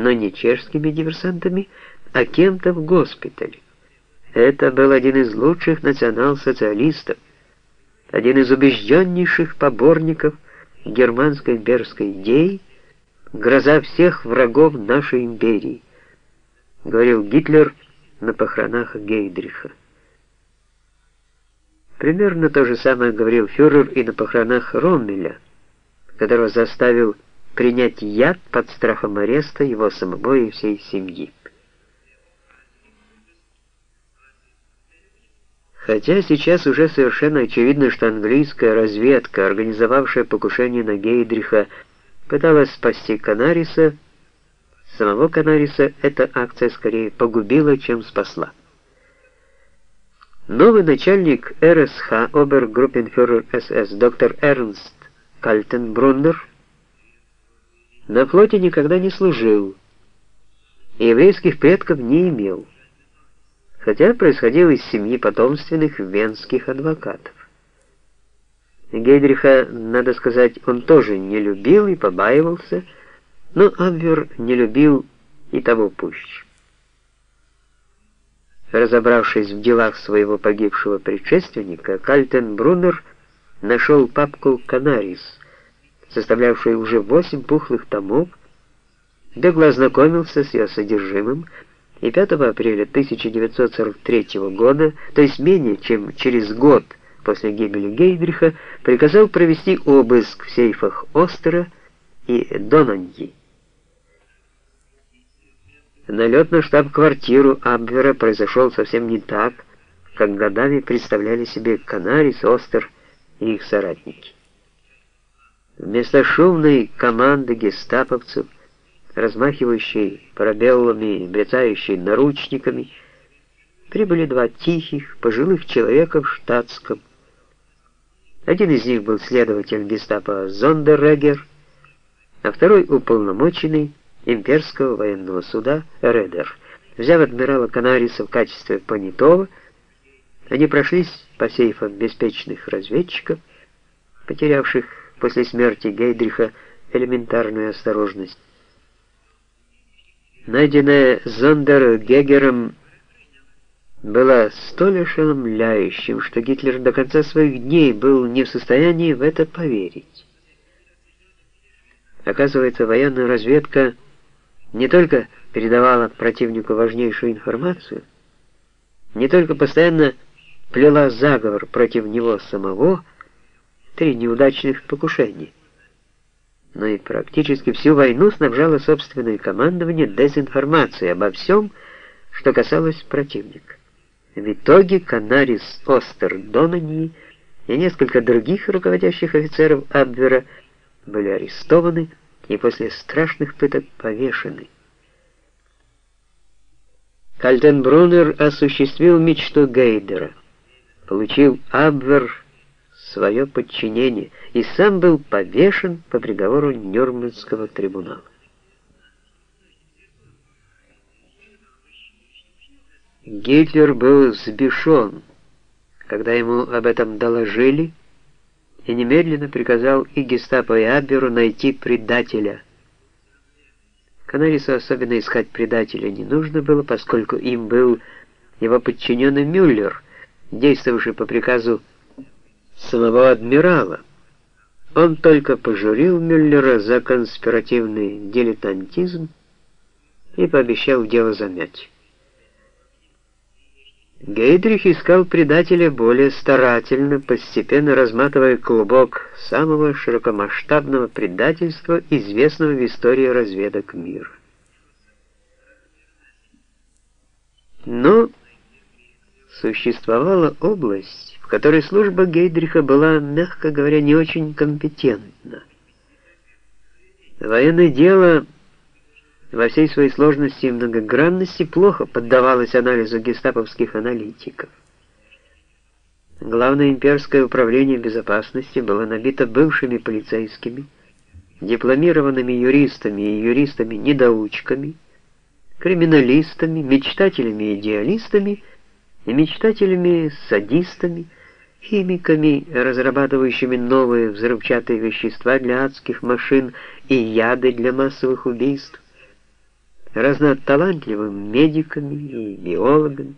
но не чешскими диверсантами, а кем-то в госпитале. Это был один из лучших национал-социалистов, один из убежденнейших поборников германской имперской идеи, гроза всех врагов нашей империи, говорил Гитлер на похоронах Гейдриха. Примерно то же самое говорил фюрер и на похоронах Роммеля, которого заставил принять яд под страхом ареста его самого и всей семьи. Хотя сейчас уже совершенно очевидно, что английская разведка, организовавшая покушение на Гейдриха, пыталась спасти Канариса, самого Канариса эта акция скорее погубила, чем спасла. Новый начальник РСХ, обергруппенфюрер СС, доктор Эрнст Кальтенбруннер, на флоте никогда не служил, еврейских предков не имел, хотя происходил из семьи потомственных венских адвокатов. Гейдриха, надо сказать, он тоже не любил и побаивался, но Абвер не любил и того пуще. Разобравшись в делах своего погибшего предшественника, Кальтенбруннер нашел папку «Канарис», составлявшую уже восемь пухлых томов, бегло ознакомился с ее содержимым и 5 апреля 1943 года, то есть менее чем через год после гибели Гейдриха, приказал провести обыск в сейфах Остера и Донаньи. Налет на штаб-квартиру Абвера произошел совсем не так, как годами представляли себе Канарис, Остер и их соратники. Вместо шумной команды гестаповцев, размахивающей парабеллами и брецающей наручниками, прибыли два тихих, пожилых человека в штатском. Один из них был следователь гестапо Зондеррегер, а второй уполномоченный имперского военного суда Редер. Взяв адмирала Канариса в качестве понятого, они прошлись по сейфам беспечных разведчиков, потерявших после смерти Гейдриха элементарную осторожность. Найденное Зондер-Гегером было столь ошеломляющим, что Гитлер до конца своих дней был не в состоянии в это поверить. Оказывается, военная разведка — не только передавала противнику важнейшую информацию, не только постоянно плела заговор против него самого, три неудачных покушения, но и практически всю войну снабжала собственное командование дезинформацией обо всем, что касалось противника. В итоге Канарис Остер Донани и несколько других руководящих офицеров Абвера были арестованы, и после страшных пыток повешены. Кальтенбруннер осуществил мечту Гейдера, получил Абвер свое подчинение и сам был повешен по приговору Нюрнбергского трибунала. Гитлер был сбешен, когда ему об этом доложили, и немедленно приказал и гестапо, и Аберу найти предателя. Канарису особенно искать предателя не нужно было, поскольку им был его подчиненный Мюллер, действовавший по приказу самого адмирала. Он только пожурил Мюллера за конспиративный дилетантизм и пообещал дело замять. Гейдрих искал предателя более старательно, постепенно разматывая клубок самого широкомасштабного предательства, известного в истории разведок мира. Но существовала область, которой служба Гейдриха была, мягко говоря, не очень компетентна. Военное дело во всей своей сложности и многогранности плохо поддавалась анализу гестаповских аналитиков. Главное имперское управление безопасности было набито бывшими полицейскими, дипломированными юристами и юристами-недоучками, криминалистами, мечтателями-идеалистами и мечтателями-садистами, химиками, разрабатывающими новые взрывчатые вещества для адских машин и яды для массовых убийств, разноталантливыми медиками и биологами,